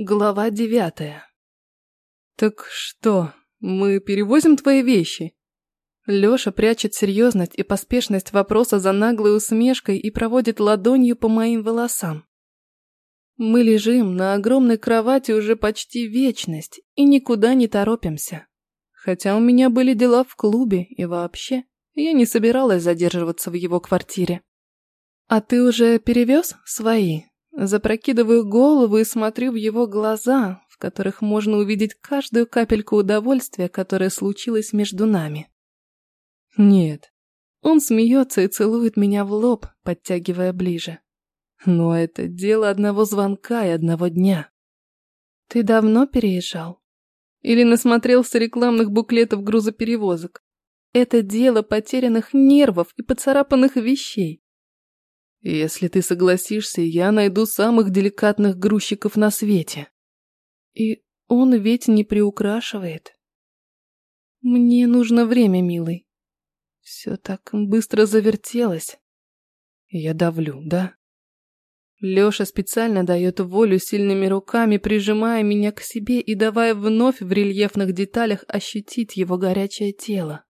Глава девятая. «Так что, мы перевозим твои вещи?» Лёша прячет серьезность и поспешность вопроса за наглой усмешкой и проводит ладонью по моим волосам. Мы лежим на огромной кровати уже почти вечность и никуда не торопимся. Хотя у меня были дела в клубе и вообще, я не собиралась задерживаться в его квартире. «А ты уже перевез свои?» Запрокидываю голову и смотрю в его глаза, в которых можно увидеть каждую капельку удовольствия, которое случилось между нами. Нет. Он смеется и целует меня в лоб, подтягивая ближе. Но это дело одного звонка и одного дня. Ты давно переезжал? Или насмотрелся рекламных буклетов грузоперевозок? Это дело потерянных нервов и поцарапанных вещей. Если ты согласишься, я найду самых деликатных грузчиков на свете. И он ведь не приукрашивает. Мне нужно время, милый. Все так быстро завертелось. Я давлю, да? Лёша специально дает волю сильными руками, прижимая меня к себе и давая вновь в рельефных деталях ощутить его горячее тело.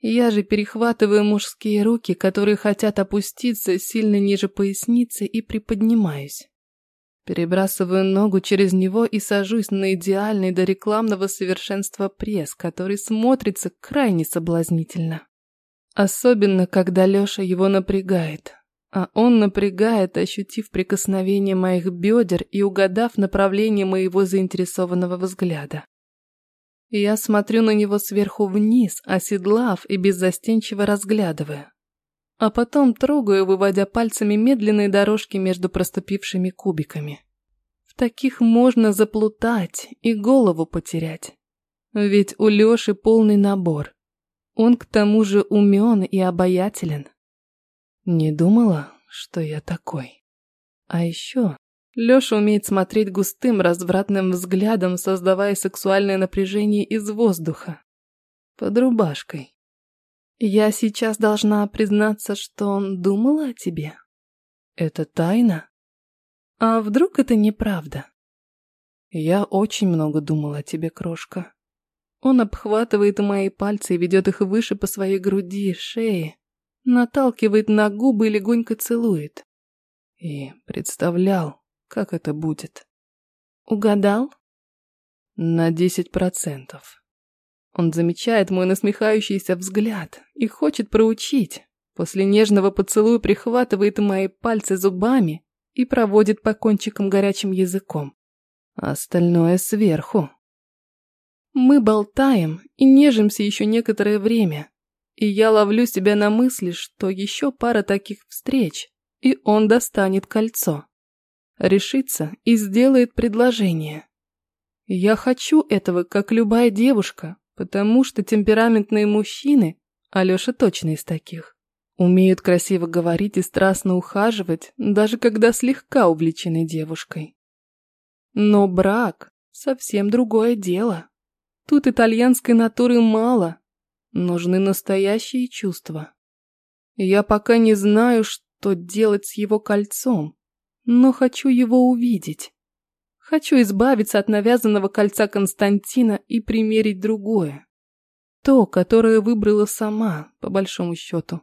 Я же перехватываю мужские руки, которые хотят опуститься сильно ниже поясницы и приподнимаюсь. Перебрасываю ногу через него и сажусь на идеальный до рекламного совершенства пресс, который смотрится крайне соблазнительно. Особенно, когда Лёша его напрягает. А он напрягает, ощутив прикосновение моих бедер и угадав направление моего заинтересованного взгляда. Я смотрю на него сверху вниз, оседлав и беззастенчиво разглядывая. А потом трогаю, выводя пальцами медленные дорожки между проступившими кубиками. В таких можно заплутать и голову потерять. Ведь у Лёши полный набор. Он к тому же умен и обаятелен. Не думала, что я такой. А еще Лёша умеет смотреть густым, развратным взглядом, создавая сексуальное напряжение из воздуха. Под рубашкой. Я сейчас должна признаться, что он думал о тебе? Это тайна? А вдруг это неправда? Я очень много думал о тебе, крошка. Он обхватывает мои пальцы и ведет их выше по своей груди, шее, наталкивает на губы и легонько целует. И представлял, как это будет. Угадал? На десять процентов. Он замечает мой насмехающийся взгляд и хочет проучить. После нежного поцелуя прихватывает мои пальцы зубами и проводит по кончикам горячим языком. Остальное сверху. Мы болтаем и нежимся еще некоторое время. И я ловлю себя на мысли, что еще пара таких встреч, и он достанет кольцо решится и сделает предложение. Я хочу этого, как любая девушка, потому что темпераментные мужчины, Алёша точно из таких, умеют красиво говорить и страстно ухаживать, даже когда слегка увлечены девушкой. Но брак – совсем другое дело. Тут итальянской натуры мало, нужны настоящие чувства. Я пока не знаю, что делать с его кольцом, но хочу его увидеть. Хочу избавиться от навязанного кольца Константина и примерить другое. То, которое выбрала сама, по большому счету.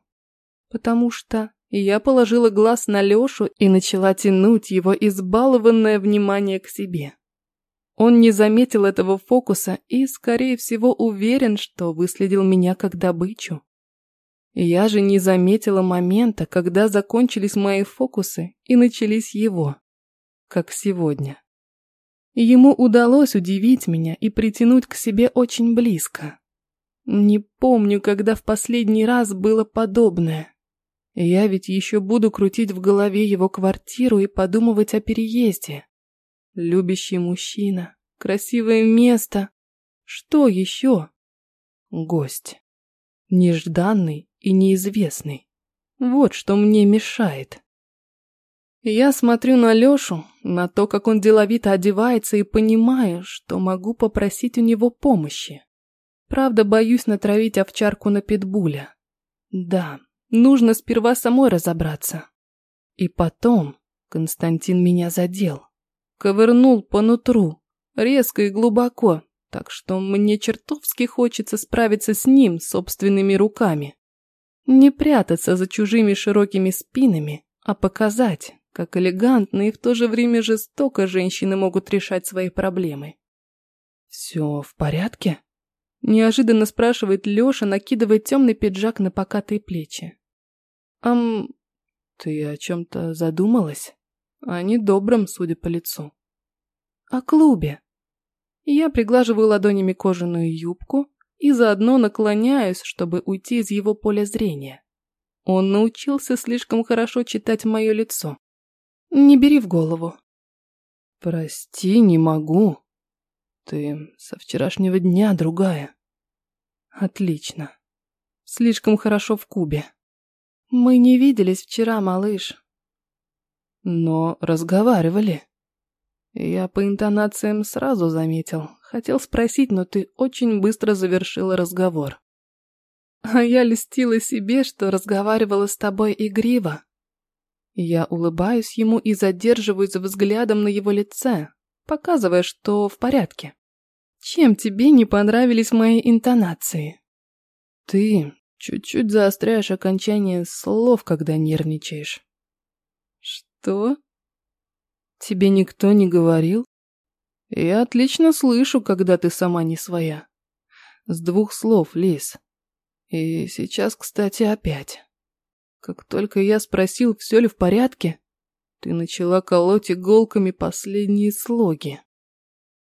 Потому что я положила глаз на Лешу и начала тянуть его избалованное внимание к себе. Он не заметил этого фокуса и, скорее всего, уверен, что выследил меня как добычу. Я же не заметила момента, когда закончились мои фокусы и начались его. Как сегодня. Ему удалось удивить меня и притянуть к себе очень близко. Не помню, когда в последний раз было подобное. Я ведь еще буду крутить в голове его квартиру и подумывать о переезде. Любящий мужчина, красивое место. Что еще? Гость. Нежданный и неизвестный. Вот что мне мешает. Я смотрю на Лёшу, на то, как он деловито одевается, и понимаю, что могу попросить у него помощи. Правда, боюсь натравить овчарку на питбуля. Да, нужно сперва самой разобраться. И потом Константин меня задел. ковырнул по нутру, резко и глубоко, так что мне чертовски хочется справиться с ним собственными руками. Не прятаться за чужими широкими спинами, а показать, как элегантно и в то же время жестоко женщины могут решать свои проблемы. «Все в порядке?» Неожиданно спрашивает Леша, накидывая темный пиджак на покатые плечи. «Ам, ты о чем-то задумалась? О недобром, судя по лицу». «О клубе». Я приглаживаю ладонями кожаную юбку и заодно наклоняюсь, чтобы уйти из его поля зрения. Он научился слишком хорошо читать мое лицо. Не бери в голову. Прости, не могу. Ты со вчерашнего дня другая. Отлично. Слишком хорошо в Кубе. Мы не виделись вчера, малыш. Но разговаривали. Я по интонациям сразу заметил. Хотел спросить, но ты очень быстро завершила разговор. А я льстила себе, что разговаривала с тобой игриво. Я улыбаюсь ему и задерживаюсь взглядом на его лице, показывая, что в порядке. Чем тебе не понравились мои интонации? Ты чуть-чуть заостряешь окончание слов, когда нервничаешь. Что? Тебе никто не говорил? Я отлично слышу, когда ты сама не своя. С двух слов, Лис. И сейчас, кстати, опять. Как только я спросил, все ли в порядке, ты начала колоть иголками последние слоги.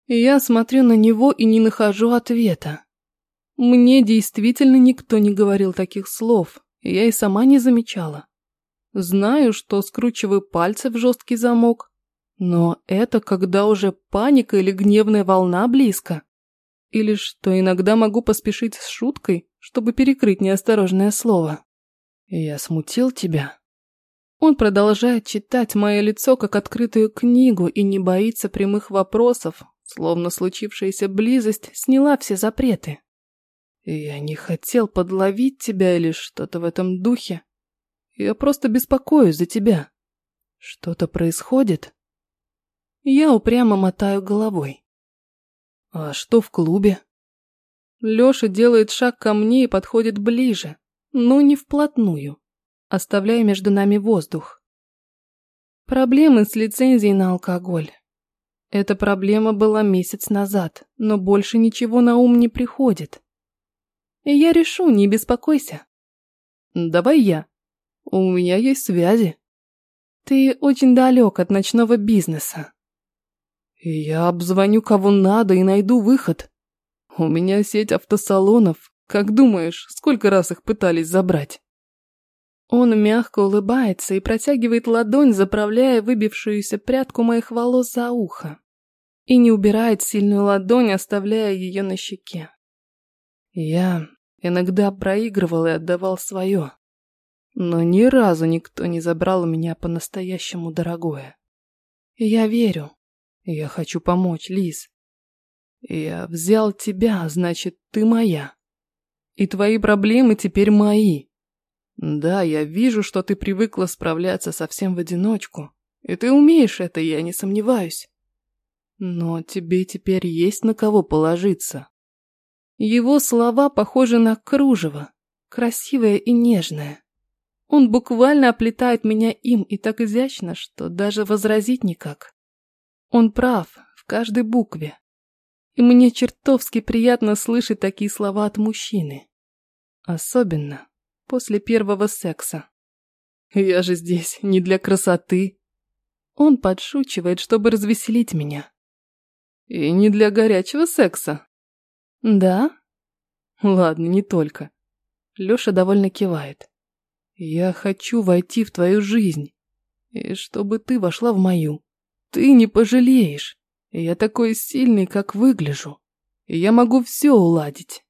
И я смотрю на него и не нахожу ответа. Мне действительно никто не говорил таких слов, я и сама не замечала. Знаю, что скручиваю пальцы в жесткий замок, но это когда уже паника или гневная волна близко. Или что иногда могу поспешить с шуткой, чтобы перекрыть неосторожное слово. «Я смутил тебя?» Он продолжает читать мое лицо как открытую книгу и не боится прямых вопросов, словно случившаяся близость сняла все запреты. «Я не хотел подловить тебя или что-то в этом духе. Я просто беспокоюсь за тебя. Что-то происходит?» Я упрямо мотаю головой. «А что в клубе?» Лёша делает шаг ко мне и подходит ближе, но не вплотную, оставляя между нами воздух. Проблемы с лицензией на алкоголь. Эта проблема была месяц назад, но больше ничего на ум не приходит. И я решу, не беспокойся. Давай я. У меня есть связи. Ты очень далек от ночного бизнеса. Я обзвоню кого надо и найду выход. У меня сеть автосалонов, как думаешь, сколько раз их пытались забрать? Он мягко улыбается и протягивает ладонь, заправляя выбившуюся прядку моих волос за ухо. И не убирает сильную ладонь, оставляя ее на щеке. Я иногда проигрывал и отдавал свое. Но ни разу никто не забрал у меня по-настоящему дорогое. Я верю. Я хочу помочь, Лиз. Я взял тебя, значит, ты моя. И твои проблемы теперь мои. Да, я вижу, что ты привыкла справляться совсем в одиночку. И ты умеешь это, я не сомневаюсь. Но тебе теперь есть на кого положиться. Его слова похожи на кружево, красивое и нежное. Он буквально оплетает меня им и так изящно, что даже возразить никак. Он прав в каждой букве. И мне чертовски приятно слышать такие слова от мужчины. Особенно после первого секса. Я же здесь не для красоты. Он подшучивает, чтобы развеселить меня. И не для горячего секса. Да? Ладно, не только. Лёша довольно кивает. Я хочу войти в твою жизнь. И чтобы ты вошла в мою. Ты не пожалеешь. Я такой сильный, как выгляжу. Я могу все уладить.